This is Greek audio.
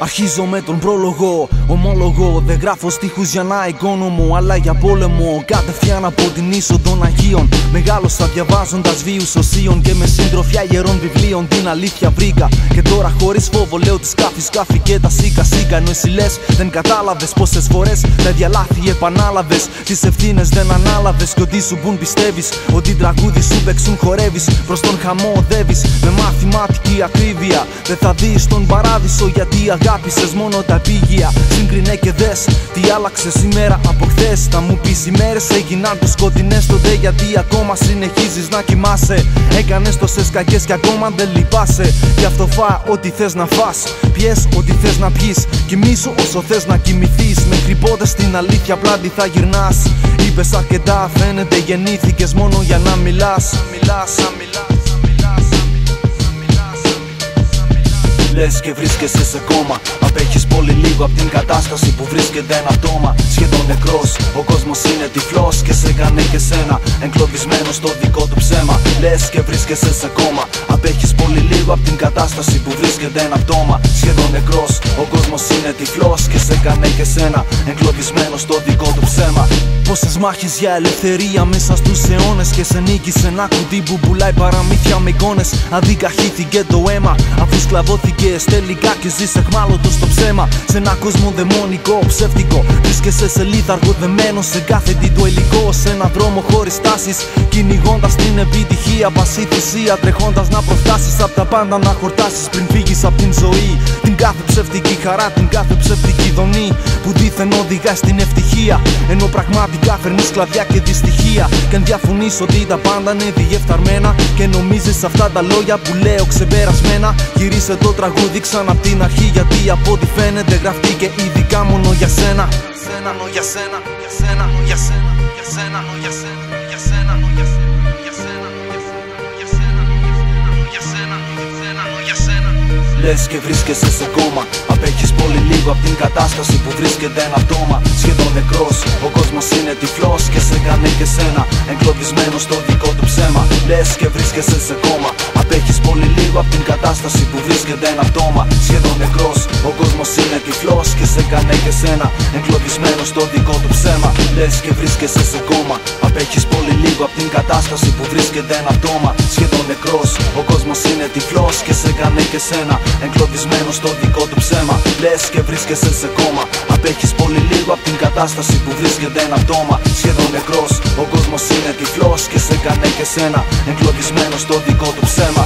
Αρχίζω με τον πρόλογο, ομόλογο. Δεν γράφω στίχους για να οικόνομο, αλλά για πόλεμο. Κατευθείαν από την είσοδο Αγίων. Μεγάλωσα διαβάζοντας βίους οσίων και με συντροφιά γερών βιβλίων. Την αλήθεια βρήκα. Και τώρα χωρίς φόβο λέω τη σκάφη, σκάφη και τα σίκα σίκα. Ενώ εσύ λες, δεν κατάλαβες πόσες φορές τα διαλάθη επανάλαβες. Τις ευθύνες δεν ανάλαβες και ότι σου μπουν πιστεύεις. Ότι τραγούδι σου παίξουν χορεύεις. Προς τον χαμό οδεύεις με μαθηματική ακρίβεια. Δεν θα δεις τον παράδεισο γιατί αγάπη αγάπησες μόνο τα επίγεια. Σύγκρινε και δες τι άλλαξε σήμερα από χθες. Θα μου πεις οι μέρες έγιναν του σκοτεινές τότε γιατί ακόμα συνεχίζεις να κοιμάσαι. Έκανες τόσες κακές και ακόμα δεν λυπάσαι. Γι' αυτό φά ό,τι θες να φά. Πιέ ό,τι θες να πιει. Κοιμήσου όσο θες να κοιμηθείς. Μέχρι πότε στην αλήθεια πλάτη θα γυρνάς. Είπες αρκετά, φαίνεται γεννήθηκες μόνο για να μιλάς. Μιλάς, μιλάς. Λες και βρίσκεσαι σε κόμμα. Απέχεις πολύ λίγο από την κατάσταση που βρίσκεται ένα πτώμα. Σχεδόν νεκρός, ο κόσμος είναι τυφλός Και σε κάνει και σένα, εγκλωβισμένος στο δικό του ψέμα. Λες και βρίσκεσαι σε κόμμα. Απέχεις πολύ λίγο από την κατάσταση που βρίσκεται ένα πτώμα Σχεδόν νεκρός, ο κόσμος είναι τυφλός Και σε κάνει και σένα, εγκλωβισμένος στο δικό του ψέμα Πόσες μάχες για ελευθερία μέσα στους αιώνες Και σε νίκησε ένα κουτί που πουλάει παραμύθια με εικόνες Αδίκα χύθηκε το αίμα αφού σκλαβώθηκες τελικά και ζεις εχμάλωτος στο ψέμα. Σε ένα κόσμο δαιμονικό, ψεύτικο. Βρίσκεσαι σε λίθαργο δεμένο σε κάθε τι το υλικό. Σε ένα δρόμο χωρίς τάσεις. Κυνηγώντας την επιτυχία, πασί θυσία. Τρεχώντας να προφτάσει από τα πάντα να χορτάσεις πριν φύγεις από την ζωή. Την κάθε ψεύτικη χαρά, την κάθε ψεύτικη δονή που δίθεν οδηγά στην ευτυχία. Ενώ πραγματικά φέρνει σκλαβιά και δυστυχία. Και αν διαφωνείς ότι τα πάντα είναι διεφθαρμένα και νομίζεις αυτά τα λόγια που λέω ξεπερασμένα, γυρίσε το τραγούδι τραγούδι ξανά απ' την αρχή Γιατί από ό,τι φαίνεται γραφτεί ειδικά μόνο για σένα Σένα, για σένα, για σένα, για σένα, για σένα, για σένα, για σένα, Λες και βρίσκεσαι σε κόμμα. Απέχεις πολύ λίγο από την κατάσταση που βρίσκεται ένα πτώμα. Σχεδόν νεκρός, ο κόσμος είναι τυφλός Και σε κάνει και σένα, εγκλωβισμένος στο δικό του ψέμα. Λες και βρίσκεσαι σε κόμμα. Απέχεις πολύ λίγο από την κατάσταση που βρίσκεται ένα πτώμα. Σχεδόν νεκρός, ο κόσμος είναι τυφλός Και σε κάνει και σένα, εγκλωβισμένος στο δικό του ψέμα. Λες και βρίσκεσαι σε κόμμα. Απέχεις πολύ λίγο από την κατάσταση που βρίσκεται ένα πτώμα. Σχεδόν νεκρός, ο κόσμος είναι τυφλός Και σε κάνει και σένα, εγκλωβισμένος στο δικό του ψέμα. Λες και βρίσκεσαι σε κόμμα Απέχεις πολύ λίγο από την κατάσταση που βρίσκεται ένα πτώμα. Σχεδόν νεκρός, ο κόσμος είναι τυφλός Και σε κάνει και σένα, εγκλωβισμένος στο δικό του ψέμα